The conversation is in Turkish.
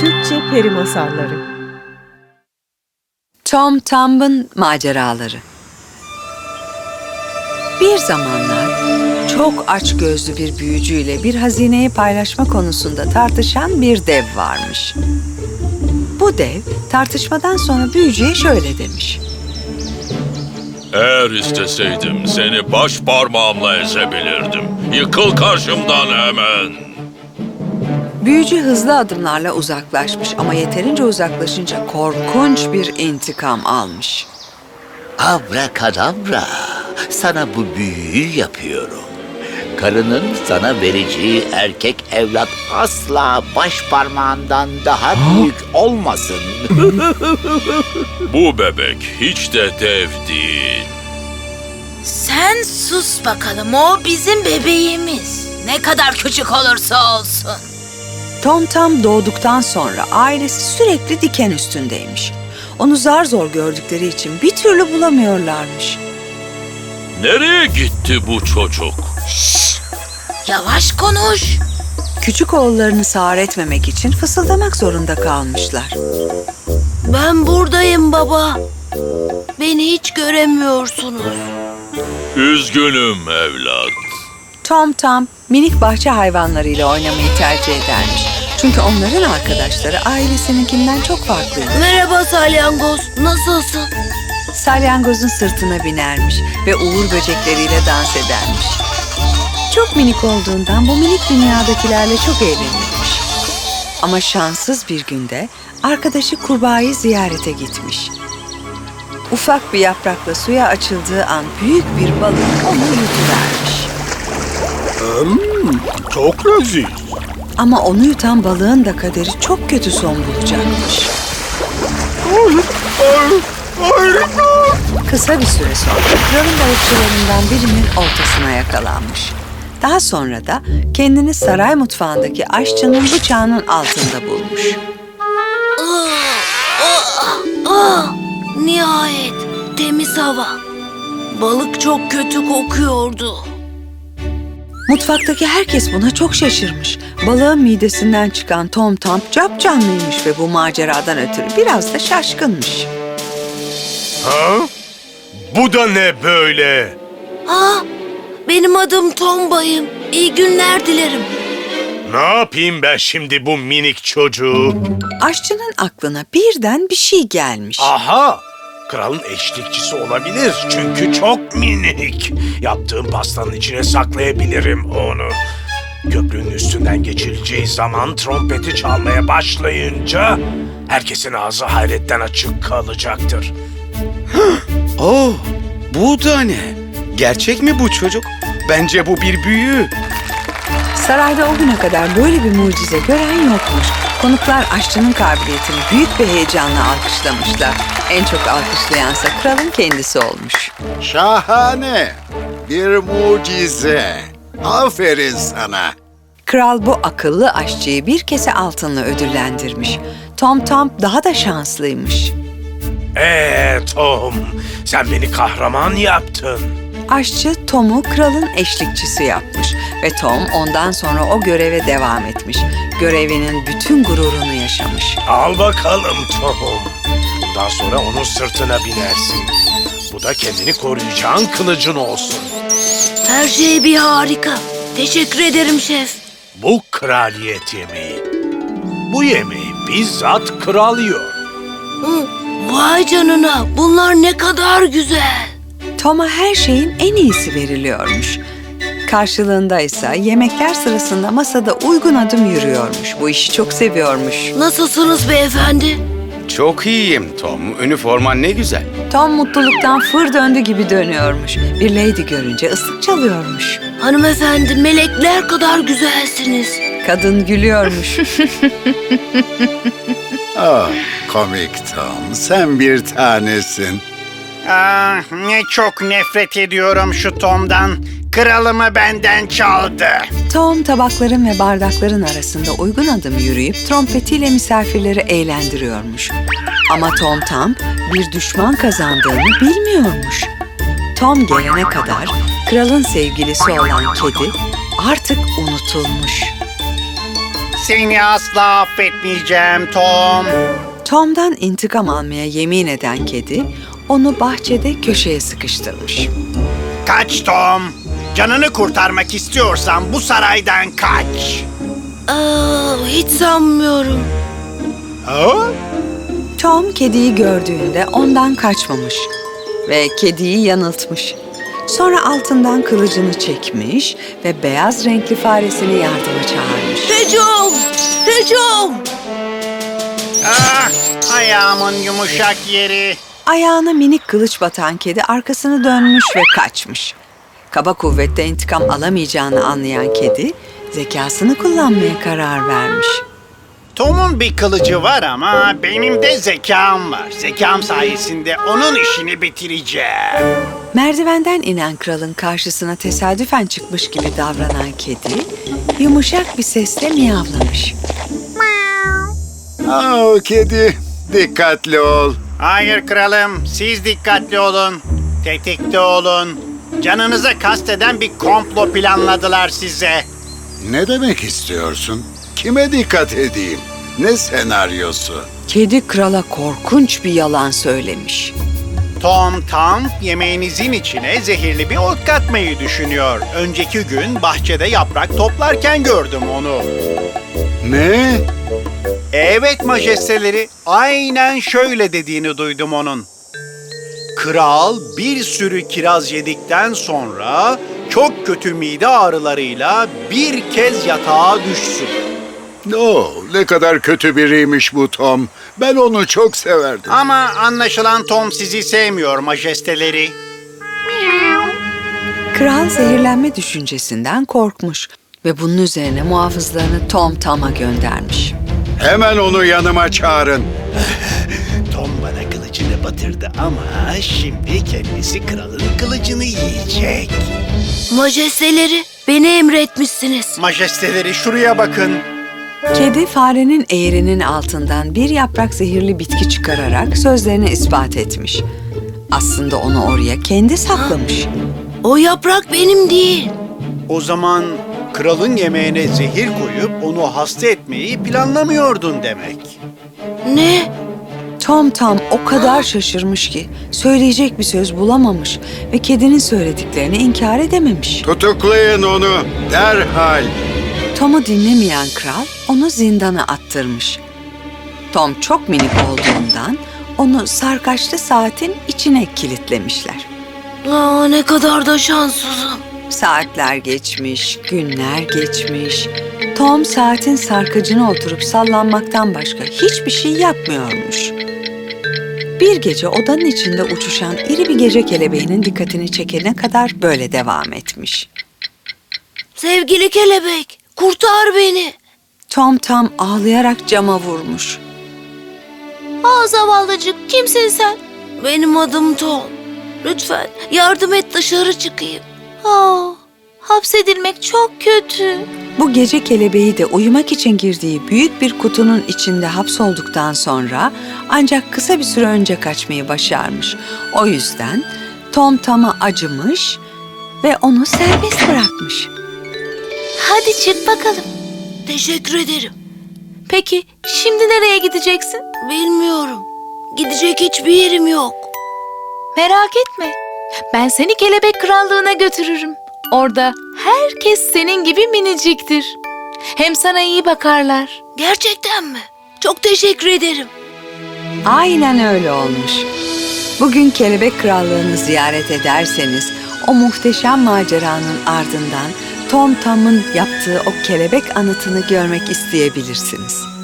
Türkçe Peri Masalları Tom Thumb'ın maceraları. Bir zamanlar çok aç gözlü bir büyücüyle bir hazineyi paylaşma konusunda tartışan bir dev varmış. Bu dev tartışmadan sonra büyücüye şöyle demiş. Eğer isteseydim seni baş parmağımla ezebilirdim. Yıkıl karşımdan hemen. Büyücü hızlı adımlarla uzaklaşmış ama yeterince uzaklaşınca korkunç bir intikam almış. Abrakadabra, sana bu büyüyü yapıyorum. Karının sana vereceği erkek evlat asla baş parmağından daha büyük olmasın. Bu bebek hiç de dev değil. Sen sus bakalım o bizim bebeğimiz. Ne kadar küçük olursa olsun. Tom tam doğduktan sonra ailesi sürekli diken üstündeymiş. Onu zar zor gördükleri için bir türlü bulamıyorlarmış. Nereye gitti bu çocuk? Yavaş konuş. Küçük oğullarını sağır etmemek için fısıldamak zorunda kalmışlar. Ben buradayım baba. Beni hiç göremiyorsunuz. Üzgünüm evlat. Tom Tam minik bahçe hayvanlarıyla oynamayı tercih edermiş. Çünkü onların arkadaşları ailesininkinden çok farklıydı. Merhaba salyangoz. Nasılsın? Salyangozun sırtına binermiş ve uğur böcekleriyle dans edermiş. Çok minik olduğundan bu minik dünyadakilerle çok eğlenirmiş. Ama şanssız bir günde arkadaşı kurbağayı ziyarete gitmiş. Ufak bir yaprakla suya açıldığı an büyük bir balık onu yutuvermiş. Çok leziz. Ama onu yutan balığın da kaderi çok kötü son bulacakmış. Kısa bir süre sonra kralın balıkçılarından birinin oltasına yakalanmış. Daha sonra da kendini saray mutfağındaki aşçının bıçağının altında bulmuş. Ah, nihayet temiz hava. Balık çok kötü kokuyordu. Mutfaktaki herkes buna çok şaşırmış. Balığın midesinden çıkan Tom Tam capcanlıymış ve bu maceradan ötürü biraz da şaşkınmış. Ha? Bu da ne böyle? Ha, benim adım Tom Bayım. İyi günler dilerim. Ne yapayım ben şimdi bu minik çocuğu? Aşçının aklına birden bir şey gelmiş. Aha! Kralın eşlikçisi olabilir çünkü çok minik. Yaptığım pastanın içine saklayabilirim onu. Köprünün üstünden geçileceği zaman trompeti çalmaya başlayınca herkesin ağzı hayretten açık kalacaktır. Oh, bu da ne? Gerçek mi bu çocuk? Bence bu bir büyü. Sarayda o güne kadar böyle bir mucize gören yokmuş. Konuklar aşçının kabiliyetini büyük bir heyecanla alkışlamışlar. En çok alkışlayansa kralın kendisi olmuş. Şahane. Bir mucize. Aferin sana. Kral bu akıllı aşçıyı bir kese altınla ödüllendirmiş. Tom Tom daha da şanslıymış. Ee Tom, sen beni kahraman yaptın. Aşçı Tom'u kralın eşlikçisi yapmış ve Tom ondan sonra o göreve devam etmiş. Görevinin bütün gururunu yaşamış. Al bakalım Tom. Bundan sonra onun sırtına binersin. Bu da kendini koruyacağın kılıcın olsun. Her şey bir harika. Teşekkür ederim şef. Bu kraliyet yemeği. Bu yemeği bizzat kral yiyor. Hı, Vay canına bunlar ne kadar güzel. Tom'a her şeyin en iyisi veriliyormuş. Karşılığında ise yemekler sırasında masada uygun adım yürüyormuş. Bu işi çok seviyormuş. Nasılsınız beyefendi? Çok iyiyim Tom. Üniforman ne güzel. Tom mutluluktan fır döndü gibi dönüyormuş. Bir lady görünce ıslık çalıyormuş. Hanımefendi melekler kadar güzelsiniz. Kadın gülüyormuş. Ah, komik Tom. Sen bir tanesin. Ah, ne çok nefret ediyorum şu Tom'dan. Kralımı benden çaldı. Tom tabakların ve bardakların arasında uygun adım yürüyüp trompetiyle misafirleri eğlendiriyormuş. Ama Tom Tam bir düşman kazandığını bilmiyormuş. Tom gelene kadar kralın sevgilisi olan kedi artık unutulmuş. Seni asla affetmeyeceğim Tom. Tom'dan intikam almaya yemin eden kedi onu bahçede köşeye sıkıştırmış. Kaç Tom. Canını kurtarmak istiyorsan bu saraydan kaç. Aa, hiç sanmıyorum. Ha? Tom kediyi gördüğünde ondan kaçmamış ve kediyi yanıltmış. Sonra altından kılıcını çekmiş ve beyaz renkli faresini yardıma çağırmış. Hücum! Hücum! Ah, ayağımın yumuşak yeri. Ayağına minik kılıç batan kedi arkasını dönmüş ve kaçmış. Kaba kuvvette intikam alamayacağını anlayan kedi zekasını kullanmaya karar vermiş. Tom'un bir kılıcı var ama benim de zekam var. Zekam sayesinde onun işini bitireceğim. Merdivenden inen kralın karşısına tesadüfen çıkmış gibi davranan kedi yumuşak bir sesle miyavlamış. Aa, kedi, dikkatli ol. Hayır kralım, siz dikkatli olun. Tetikte olun. Canınıza kasteden bir komplo planladılar size. Ne demek istiyorsun? Kime dikkat edeyim? Ne senaryosu? Kedi krala korkunç bir yalan söylemiş. Tom tam yemeğinizin içine zehirli bir ot katmayı düşünüyor. Önceki gün bahçede yaprak toplarken gördüm onu. Ne? Evet majesteleri, aynen şöyle dediğini duydum onun. Kral bir sürü kiraz yedikten sonra çok kötü mide ağrılarıyla bir kez yatağa düşsün. No, ne kadar kötü biriymiş bu Tom. Ben onu çok severdim. Ama anlaşılan Tom sizi sevmiyor majesteleri. Kral zehirlenme düşüncesinden korkmuş ve bunun üzerine muhafızlarını Tom Tam'a göndermiş. Hemen onu yanıma çağırın. Batırdı ama şimdi kendisi kralın kılıcını yiyecek. Majesteleri, beni emretmişsiniz. Majesteleri şuraya bakın. Kedi farenin eğrinin altından bir yaprak zehirli bitki çıkararak sözlerini ispat etmiş. Aslında onu oraya kendi saklamış. O yaprak benim değil. O zaman kralın yemeğine zehir koyup onu hasta etmeyi planlamıyordun demek. Ne? Tom Tam o kadar şaşırmış ki söyleyecek bir söz bulamamış ve kedinin söylediklerini inkar edememiş. Tutuklayın onu derhal. Tom'u dinlemeyen kral onu zindana attırmış. Tom çok minik olduğundan onu sarkaçlı saatin içine kilitlemişler. Aa, ne kadar da şanssızım. Saatler geçmiş, günler geçmiş. Tom saatin sarkacına oturup sallanmaktan başka hiçbir şey yapmıyormuş. Bir gece odanın içinde uçuşan iri bir gece kelebeğinin dikkatini çekene kadar böyle devam etmiş. Sevgili kelebek, kurtar beni. Tom tam ağlayarak cama vurmuş. Aa zavallıcık, kimsin sen? Benim adım Tom. Lütfen yardım et dışarı çıkayım. Aa, hapsedilmek çok kötü. Bu gece kelebeği de uyumak için girdiği büyük bir kutunun içinde hapsolduktan sonra ancak kısa bir süre önce kaçmayı başarmış. O yüzden Tom Tam'a acımış ve onu serbest bırakmış. Hadi çık bakalım. Teşekkür ederim. Peki şimdi nereye gideceksin? Bilmiyorum. Gidecek hiçbir yerim yok. Merak etme. Ben seni kelebek krallığına götürürüm. Orada herkes senin gibi miniciktir. Hem sana iyi bakarlar. Gerçekten mi? Çok teşekkür ederim. Aynen öyle olmuş. Bugün Kelebek Krallığı'nı ziyaret ederseniz o muhteşem maceranın ardından Tom Tam'ın yaptığı o kelebek anıtını görmek isteyebilirsiniz.